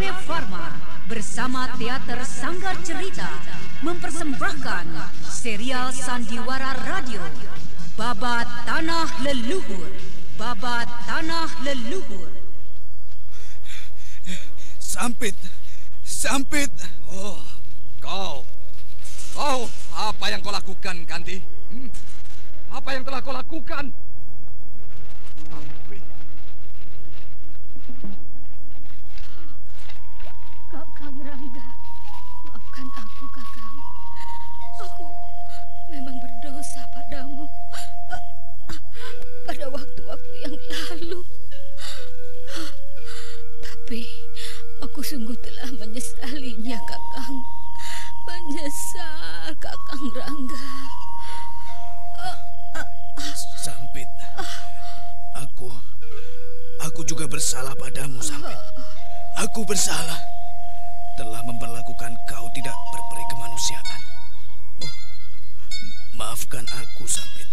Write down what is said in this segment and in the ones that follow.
KB Pharma bersama Teater Sanggar Cerita mempersembahkan serial Sandiwara Radio Babat Tanah Leluhur Babat Tanah Leluhur Sampit Sampit Oh, kau Kau, apa yang kau lakukan, Kanti? Hmm? Apa yang telah kau lakukan? Bersalah padamu Sampit Aku bersalah Telah memperlakukan kau tidak berperi kemanusiaan Oh Maafkan aku Sampit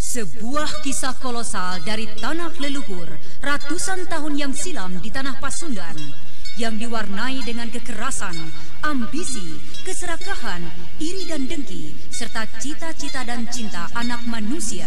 Sebuah kisah kolosal dari tanah leluhur ratusan tahun yang silam di tanah Pasundan yang diwarnai dengan kekerasan, ambisi, keserakahan, iri dan dengki, serta cita-cita dan cinta anak manusia.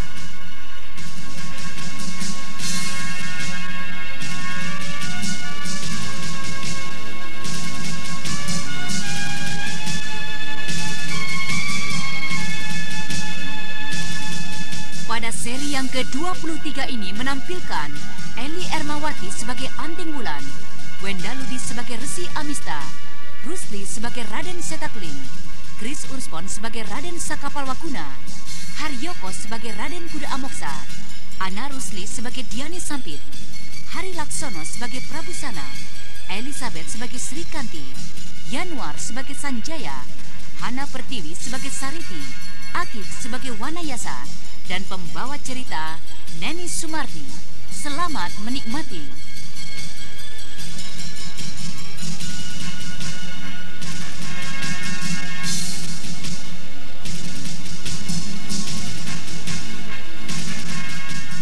Yang ke-23 ini menampilkan Eli Ermawati sebagai Anting Wulan, Wenda Ludi sebagai Resi Amista, Rusli sebagai Raden Setakling, Chris Urspon sebagai Raden Sakapal Wakuna, Haryoko sebagai Raden Kuda Amoksa, Ana Rusli sebagai Diani Sampit, Hari Laksono sebagai Prabu Sana, Elizabeth sebagai Sri Kanti, Yanwar sebagai Sanjaya, Hana Pertiwi sebagai Sariti, Akif sebagai Wanayasa, dan pembawa cerita Neni Sumardi. Selamat menikmati.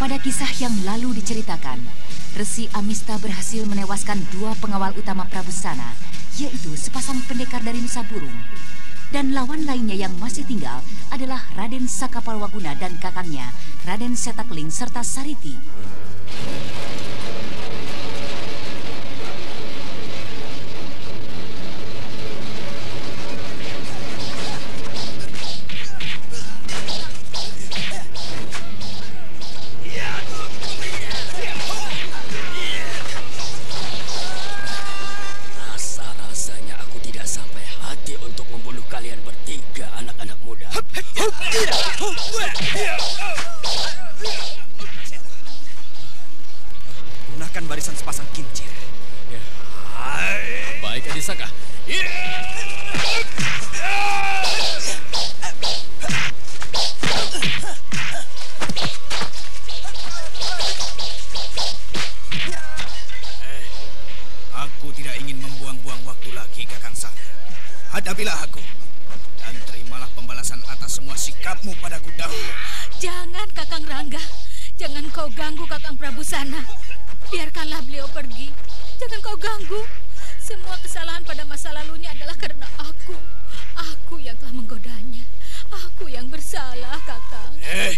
Pada kisah yang lalu diceritakan, Resi Amista berhasil menewaskan dua pengawal utama Prabu Sana, yaitu sepasang pendekar dari Nusa Burung. Dan lawan lainnya yang masih tinggal adalah Raden Sakapalwaguna dan kakangnya, Raden Setakling serta Sariti. Gunakan barisan sepasang kincir. Baik, Adisaka. Aku tidak ingin membuang-buang waktu lagi Kakang Sang. Hadapilah aku. Dan terimalah pembalasan atas semua sikapmu padaku dahulu Jangan, Kakang Rangga. Jangan kau ganggu Kakang Prabu Sana. Biarkanlah beliau pergi. Jangan kau ganggu. Semua kesalahan pada masa lalunya adalah karena aku. Aku yang telah menggodanya. Aku yang bersalah, Kakang. Eh,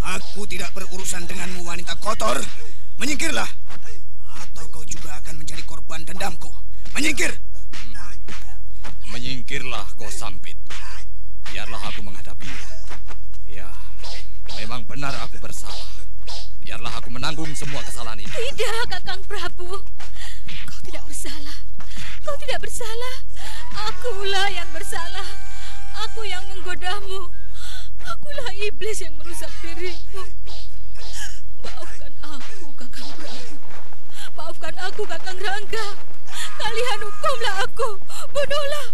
aku tidak berurusan denganmu wanita kotor Menyingkirlah Atau kau juga akan menjadi korban dendamku Menyingkir Menyingkirlah kau Sampit. Biarlah aku menghadapinya. Ya, Memang benar aku bersalah. Biarlah aku menanggung semua kesalahan ini. Tidak, Kakang Prabu. Kau tidak bersalah. Kau tidak bersalah. Akulah yang bersalah. Aku yang menggodamu. Akulah iblis yang merusak dirimu. Maafkan aku, Kakang Prabu. Maafkan aku, Kakang Rangga. Kalian hukumlah aku. Bunuhlah.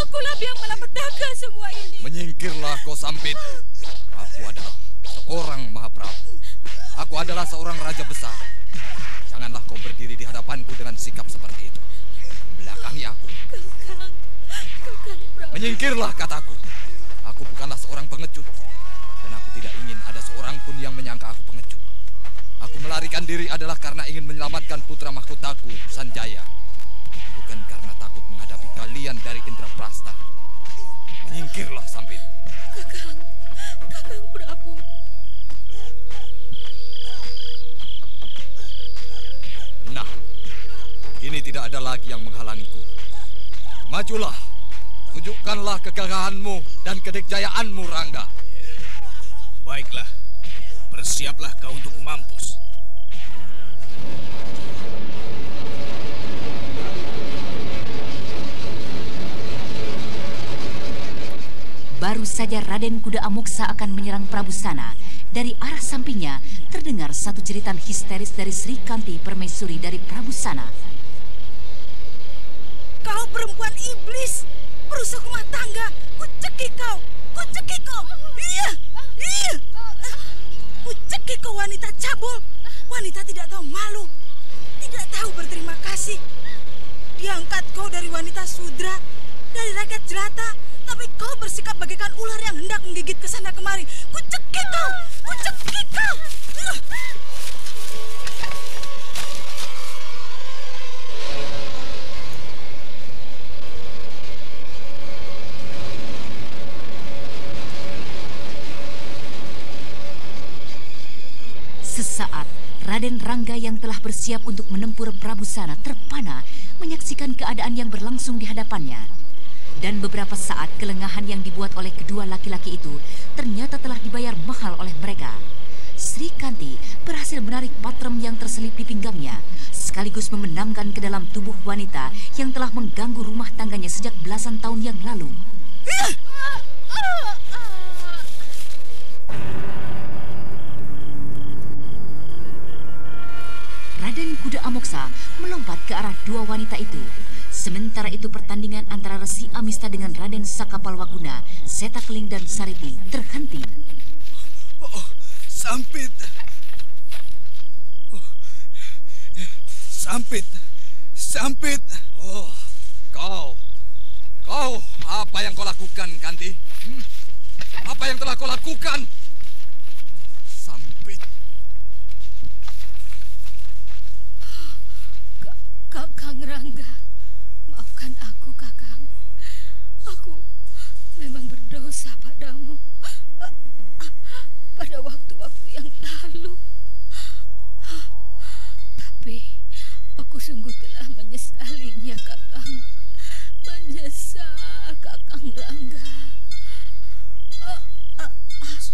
Akulah yang melapetaka semua ini. Menyingkirlah kau sampit. Aku adalah seorang Mahaprabu. Aku adalah seorang raja besar. Janganlah kau berdiri di hadapanku dengan sikap seperti itu. Belakangi aku. Menyingkirlah kataku. Aku bukanlah seorang pengecut. Dan aku tidak ingin ada seorang pun yang menyangka aku pengecut. Aku melarikan diri adalah karena ingin menyelamatkan putra mahkotaku, Sanjaya. Bukan karena takut menghadapi kalian dari Indraprasta. Menyingkirlah, Sampit. Kakang, Kakang ini tidak ada lagi yang menghalangiku. Majulah, tunjukkanlah kegagahanmu dan kedikjayaanmu, Rangga. Baiklah, bersiaplah kau untuk mampus. Baru saja Raden Kuda Amuksa akan menyerang Prabu Sana, dari arah sampingnya terdengar satu jeritan histeris dari Sri Kanti Permaisuri dari Prabu Sana. Kau perempuan iblis, perusak rumah tangga, kucekik kau, kucekik kau. Iya, iya. Kucekik kau wanita cabul, wanita tidak tahu malu, tidak tahu berterima kasih. Diangkat kau dari wanita sudra, dari rakyat jelata, tapi kau bersikap bagaikan ular yang hendak menggigit ke sana kemari. Kucekik kau, kucekik kau. Uh. Raden Rangga yang telah bersiap untuk menempur Prabu Sana terpana menyaksikan keadaan yang berlangsung di hadapannya. Dan beberapa saat kelengahan yang dibuat oleh kedua laki-laki itu ternyata telah dibayar mahal oleh mereka. Sri Kanti berhasil menarik patrem yang terselip di pinggangnya, sekaligus memendamkan ke dalam tubuh wanita yang telah mengganggu rumah tangganya sejak belasan tahun yang lalu. Raden Kuda Amoksa melompat ke arah dua wanita itu. Sementara itu pertandingan antara Resi Amista dengan Raden Sakapalwaguna, Setakling dan Sariti terhenti. Oh, sampit. Oh, sampit. Sampit. Oh, kau. Kau, apa yang kau lakukan, Kanti? Hmm? Apa yang telah kau lakukan? Berdosa padamu. Pada waktu-waktu yang lalu. Tapi aku sungguh telah menyesalinya, Kakang. Menyesal, Kakang Rangga.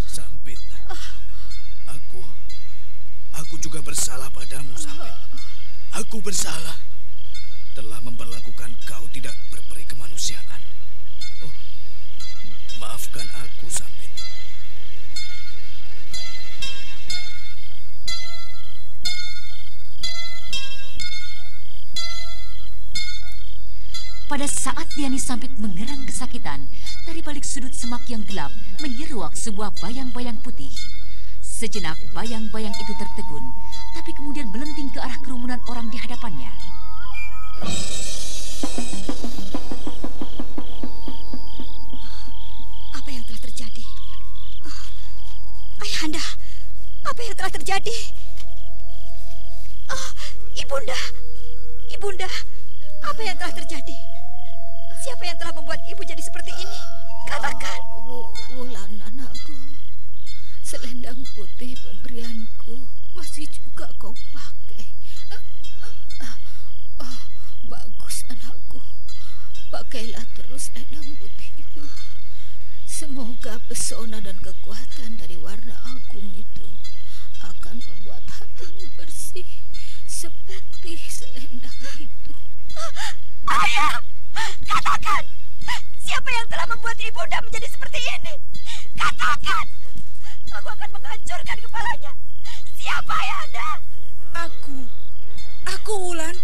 Sampit. Aku aku juga bersalah padamu, Sampit. Aku bersalah telah memperlakukan kau tidak berperi kemanusiaan. Oh, maafkan aku, Sampit. Pada saat Diani Sampit mengerang kesakitan, dari balik sudut semak yang gelap menyeruak sebuah bayang-bayang putih. Sejenak bayang-bayang itu tertegun, tapi kemudian melenting ke arah kerumunan orang di hadapannya. Ayahanda, apa yang telah terjadi? Oh, Ibunda, Ibunda, apa yang telah terjadi? Siapa yang telah membuat ibu jadi seperti ini? Katakan. Wu- Wulan anakku, selendang putih pemberianku masih juga kau pakai. Ah, ah, ah, bagus anakku, pakailah terus selendang putih itu. Semoga pesona dan kekuatan dari warna agung itu akan membuat hatimu bersih seputih selendang itu. Ayah, katakan. Siapa yang telah membuat ibunda menjadi seperti ini? Katakan. Aku akan menghancurkan kepalanya. Siapa ayahanda? Aku, aku Wulan.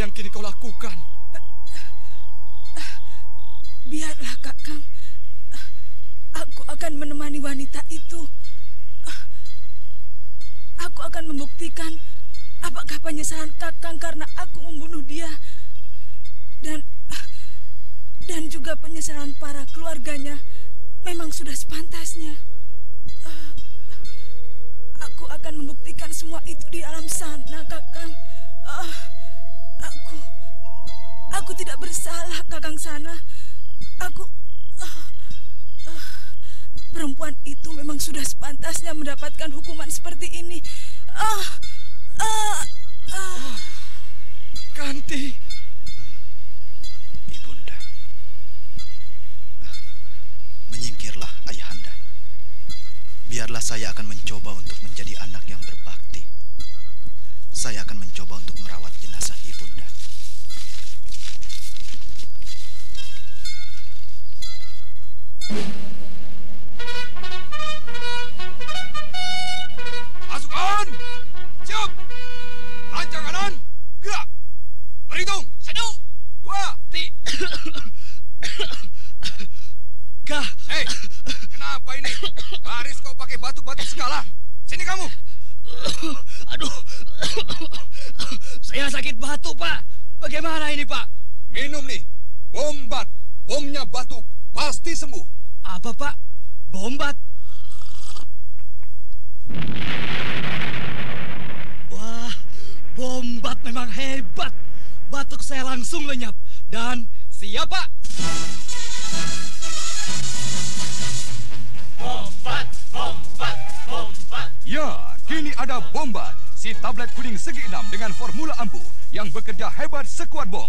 Yang kini kau lakukan? Biarlah Kakang. Aku akan menemani wanita itu. Aku akan membuktikan apakah penyesalan Kakang karena aku membunuh dia. Dan dan juga penyesalan para keluarganya memang sudah sepantasnya. Aku akan membuktikan semua itu di alam sana, Kakang. Aku aku tidak bersalah, Kakang sana. Aku uh, uh, perempuan itu memang sudah sepantasnya mendapatkan hukuman seperti ini. Ah, uh, uh, Kanti. Ibunda. Menyingkirlah ayahanda. Biarlah saya akan mencoba untuk menjadi anak yang berbakti. Saya akan mencoba untuk merawat jenazah ibunda. Pasukan! Siap! Lancang kanan! Gerak! Berhitung! Satu! Dua! Ti! Kah! Hei! Kenapa ini? Baris kau pakai batuk-batuk segala. Sini kamu! Aduh! Saya sakit batuk, Pak. Bagaimana ini, Pak? Minum nih. Bombat. Bomnya batuk. Pasti sembuh. Apa, Pak? Bombat? Wah, bombat memang hebat. Batuk saya langsung lenyap. Dan siap, Pak. Bombat, bombat, bombat. Ya, kini ada bombat. Si tablet kuning segi enam dengan formula ampuh yang bekerja hebat sekuat bom.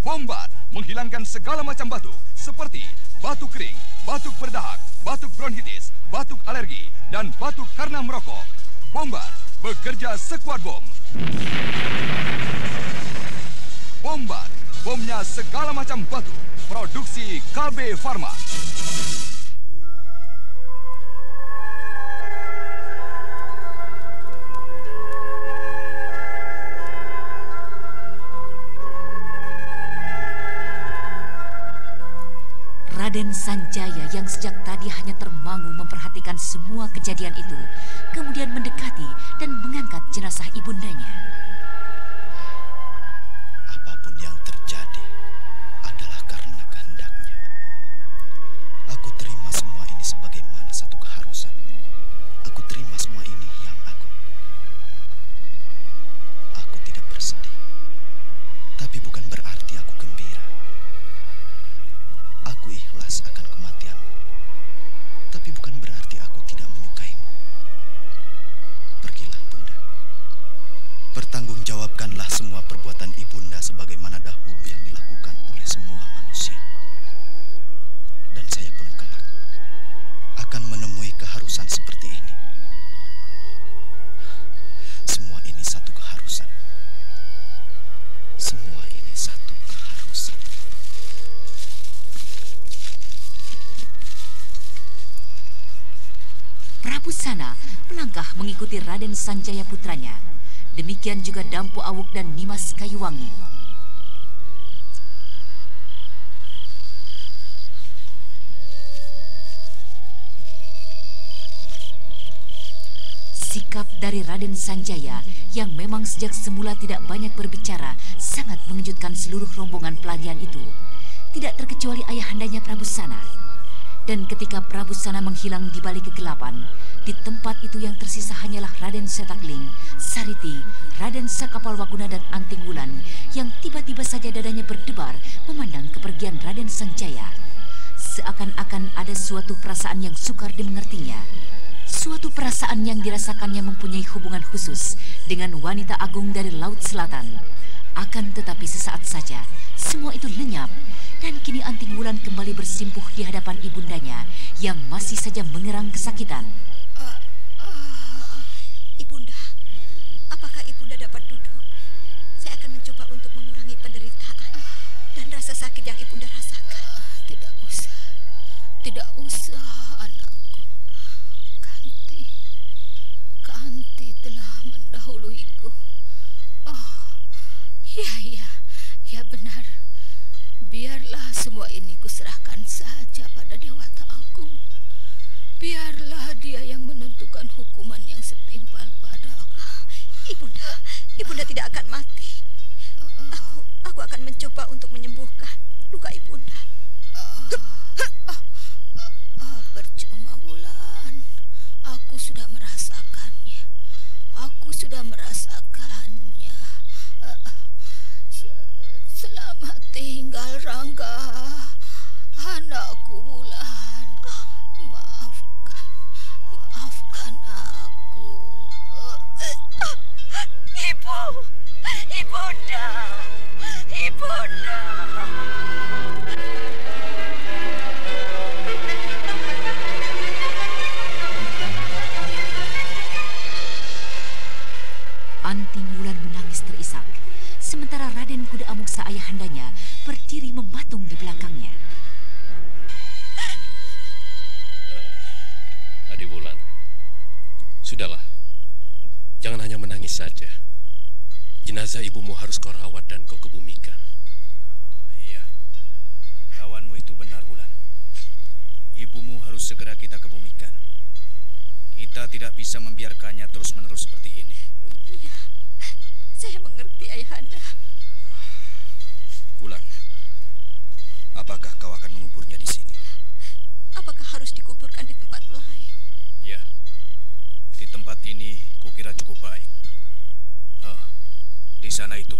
Bombat menghilangkan segala macam batuk seperti batuk kering, batuk berdahak, batuk bronkitis, batuk alergi, dan batuk karena merokok. Bombat bekerja sekuat bom. Bombat, bomnya segala macam batuk. Produksi Kalbe Farma. Raden Sanjaya yang sejak tadi hanya termangu memperhatikan semua kejadian itu, kemudian mendekati dan mengangkat jenazah ibundanya. Mengikuti Raden Sanjaya putranya. Demikian juga Dampu Awuk dan Nimas Kayuwangi. Sikap dari Raden Sanjaya yang memang sejak semula tidak banyak berbicara sangat mengejutkan seluruh rombongan pelarian itu. Tidak terkecuali ayahandanya Prabu Sana. Dan ketika Prabu Sana menghilang di balik kegelapan, di tempat itu yang tersisa hanyalah Raden Setakling, Sariti, Raden Sakapal Waguna dan Anting Wulan yang tiba-tiba saja dadanya berdebar memandang kepergian Raden Sanjaya. Seakan-akan ada suatu perasaan yang sukar dimengertinya. Suatu perasaan yang dirasakannya mempunyai hubungan khusus dengan wanita agung dari Laut Selatan. Akan tetapi sesaat saja, semua itu lenyap dan kini Anting Wulan kembali bersimpuh di hadapan ibundanya yang masih saja mengerang kesakitan. Uh, uh, ibunda, apakah ibunda dapat duduk? Saya akan mencoba untuk mengurangi penderitaan dan rasa sakit yang ibunda rasakan. Uh, tidak usah, tidak usah anakku. Mendahuluiku. Oh, iya iya. Biarlah semua ini kuserahkan saja pada Dewata Agung. Biarlah dia yang menentukan hukuman yang setimpal padaku. Ibunda, ibunda tidak akan mati. Aku, aku akan mencoba untuk menyembuhkan luka ibunda. Ah, percuma Wulan. Aku sudah merasakannya. Aku sudah merasakannya. Rangga. Anakku Wulan. Maafkan. Maafkan aku. Ibu, ibunda, ibunda. Anting Wulan menangis terisak, sementara Raden Kuda Amuksa berdiri mematung di belakangnya. Adi Wulan, sudahlah. Jangan hanya menangis saja. Jenazah ibumu harus kau rawat dan kau kebumikan. Iya. Lawanmu itu benar, Wulan. Ibumu harus segera kita kebumikan. Kita tidak bisa membiarkannya terus-menerus seperti ini. Iya, saya mengerti ayahanda. Apakah kau akan menguburnya di sini? Apakah harus dikuburkan di tempat lain? Ya, di tempat ini kukira cukup baik. Oh, di sana itu,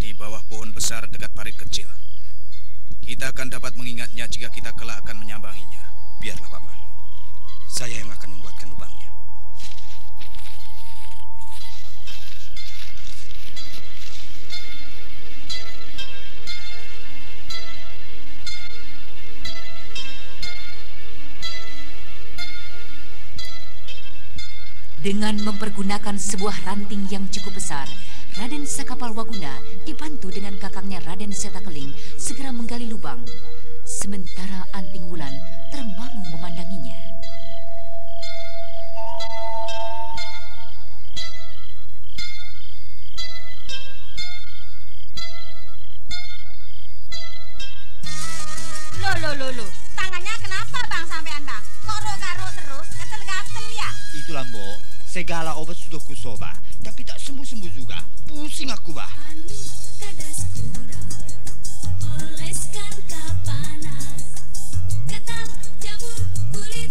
di bawah pohon besar dekat parit kecil. Kita akan dapat mengingatnya jika kita kelak akan menyambanginya. Biarlah, Paman. Saya yang akan membuatkan lubangnya. Dengan mempergunakan sebuah ranting yang cukup besar, Raden Sakapal Waguna dibantu dengan kakangnya Raden Setakeling segera menggali lubang. Sementara Anting Wulan termangu memandanginya. Loh, loh, loh, loh. Tangannya kenapa bang sampean bang? Kok garuk terus? Gatel-gatel ya? Itulah mbok, segala obat sudah kusoba, tapi tak sembuh-sembuh juga. Pusing aku bah. Kulit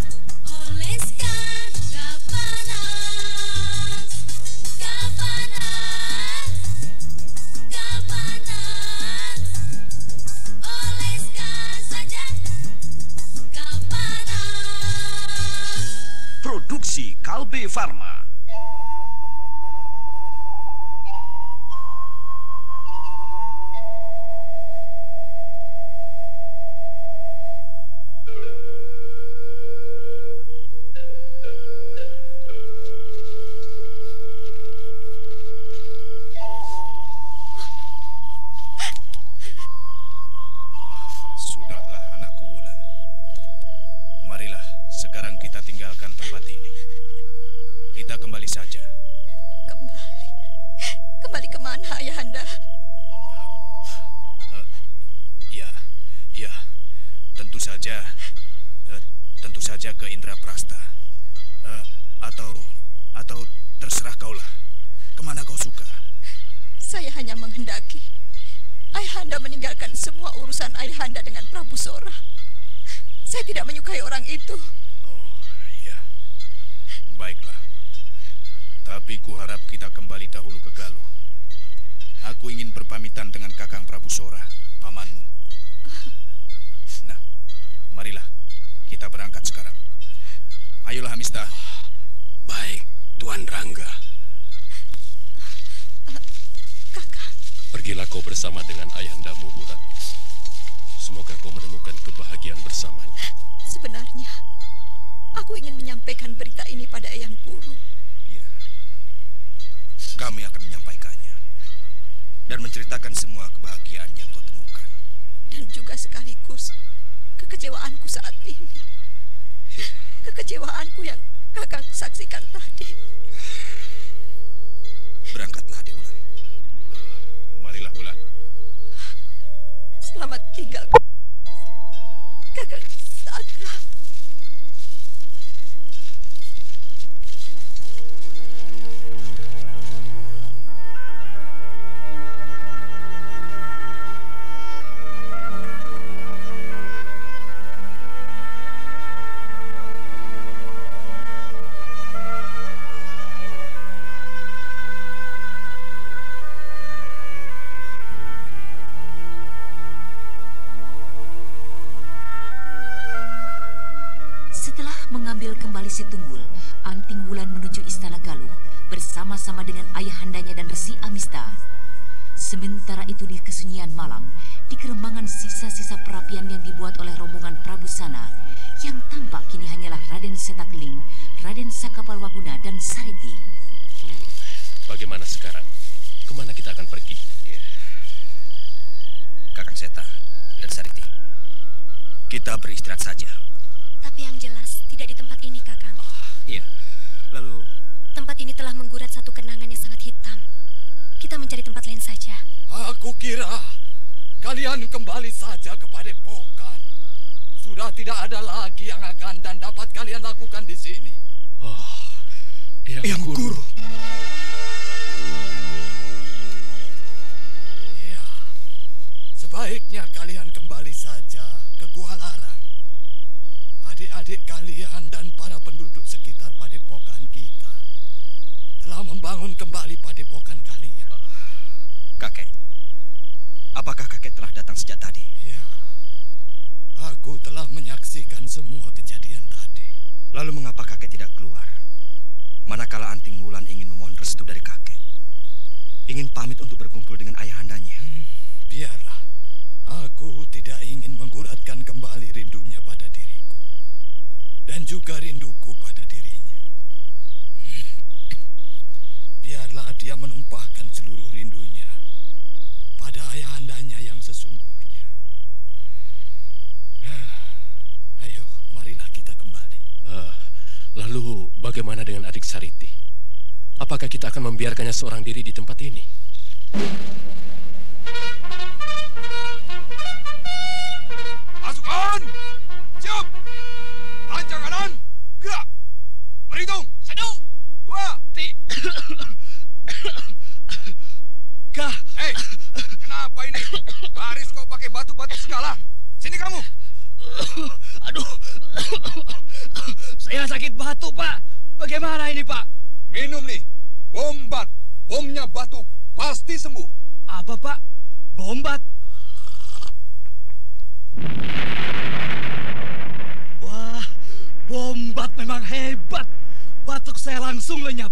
Produksi Kalbe eh, tentu saja ke Indraprasta. Eh, atau, atau terserah kaulah. Ke mana kau suka? Saya hanya menghendaki ayahanda meninggalkan semua urusan ayahanda dengan Prabu Sora. Saya tidak menyukai orang itu. Ya, baiklah. Tapi kuharap kita kembali dahulu ke Galuh. Aku ingin berpamitan dengan Kakang Prabu Sora, pamanmu. Nah, marilah kita berangkat sekarang. Ayolah Hamista. Baik. Tuan Rangga. Pergilah kau bersama dengan ayahandamu, Bulan. Semoga kau menemukan kebahagiaan bersamanya. Sebenarnya, aku ingin menyampaikan berita ini pada Eyang Guru. Kami akan menyampaikannya dan menceritakan semua kebahagiaan yang kau temukan. Dan juga sekaligus kekecewaanku saat ini. Kekecewaanku yang Kakang saksikan tadi. Berangkatlah, Adik Wulan. Marilah, Bulan. Selamat tinggal. Tunggul, Anting Wulan menuju Istana Galuh bersama-sama dengan ayahandanya dan Resi Amista. Sementara itu di kesunyian malam, di keremangan sisa-sisa perapian yang dibuat oleh rombongan Prabu Sana, yang tampak kini hanyalah Raden Setakling, Raden Sakapalwaguna, dan Sariti. Hmm, bagaimana sekarang? Ke mana kita akan pergi? Kakang Seta dan Sariti, kita beristirahat saja. Tapi yang jelas tidak di tempat ini, Kakang. Iya. Lalu Tempat ini telah menggurat satu kenangan yang sangat hitam. Kita mencari tempat lain saja. Aku kira kalian kembali saja ke padepokan. Sudah tidak ada lagi yang akan dan dapat kalian lakukan di sini. Oh, Yang, guru. Ya, sebaiknya kalian kembali saja ke Gua Larang. Adik-adik kalian dan para penduduk sekitar padepokan kita telah membangun kembali padepokan kalian. kakek, apakah kakek telah datang sejak tadi? Ya, aku telah menyaksikan semua kejadian tadi. Lalu mengapa kakek tidak keluar? Manakala Anting Wulan ingin memohon restu dari kakek. Ingin pamit untuk berkumpul dengan ayahandanya. Biarlah, aku tidak ingin mengguratkan kembali rindunya juga rinduku pada dirinya. Biarlah dia menumpahkan seluruh rindunya pada ayahandanya yang sesungguhnya. Ayo, marilah kita kembali. Eh, lalu bagaimana dengan adik Sariti? Apakah kita akan membiarkannya seorang diri di tempat ini? Pasukan! Kah? Hei! Kenapa ini? Baris kau pakai batuk-batuk segala. Sini kamu! Aduh. Saya sakit batuk, Pak. Bagaimana ini, Pak? Minum nih. Bombat. Bomnya batuk. Pasti sembuh. Apa, Pak? Bombat? Wah, bombat memang hebat. Batuk saya langsung lenyap.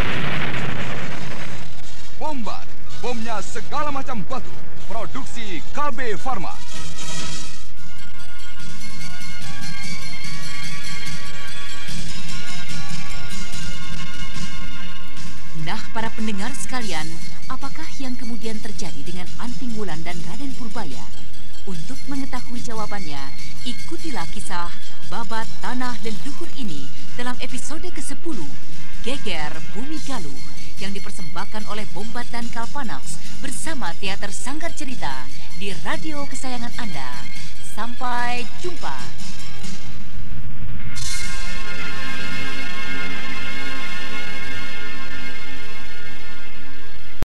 Bomnya segala macam batuk. Produksi Kalbe Farma. Nah, para pendengar sekalian, apakah yang kemudian terjadi dengan Anting Wulan dan Raden Purbaya? Untuk mengetahui jawabannya, ikutilah kisah Babat Tanah Leluhur ini dalam episode ke-10, Geger Bumi Galuh, yang dipersembahkan oleh Bombat dan Kalpanax bersama Teater Sanggar Cerita di radio kesayangan Anda. Sampai jumpa.